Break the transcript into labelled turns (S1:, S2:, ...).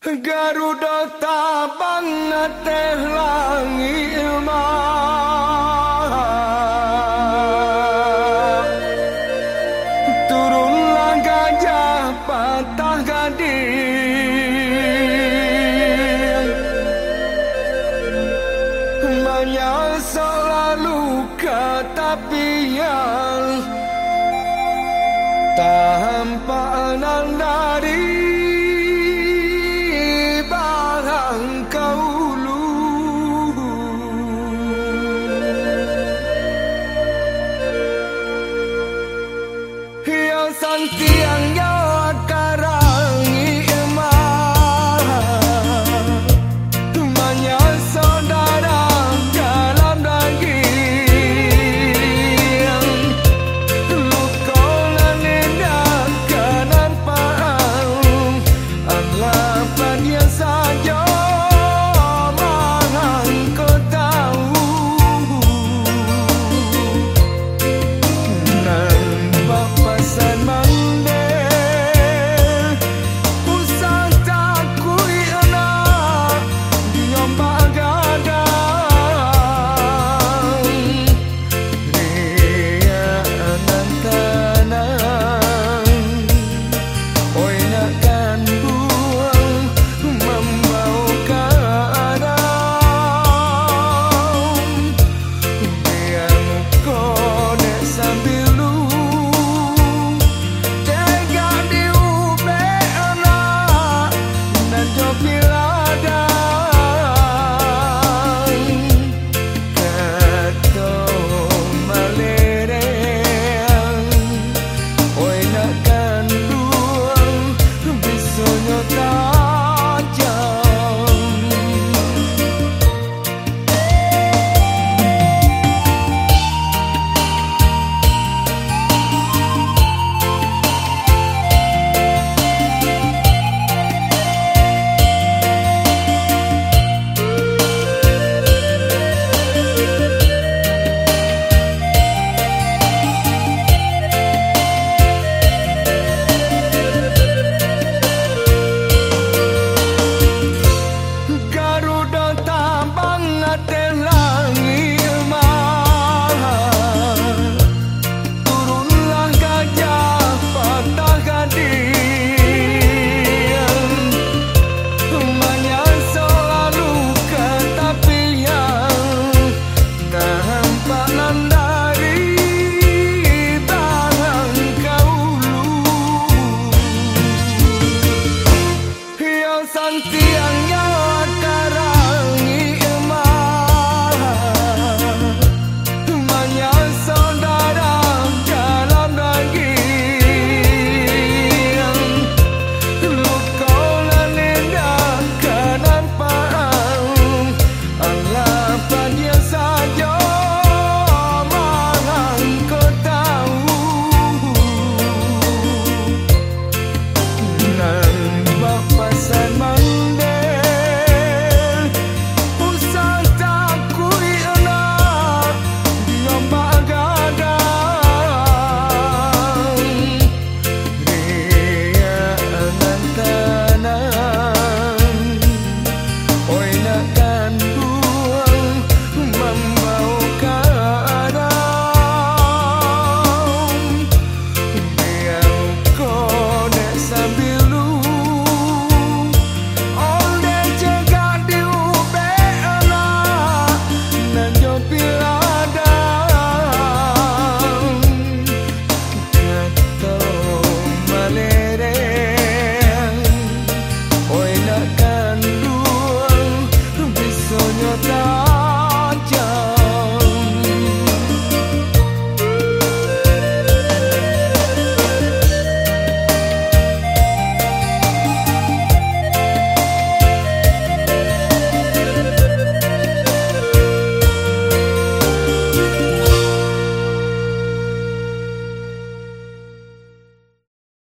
S1: Garuda tabang teh langit Turunlah gajah patah gading Banyak selalu ketapian Tanpa dari contigo.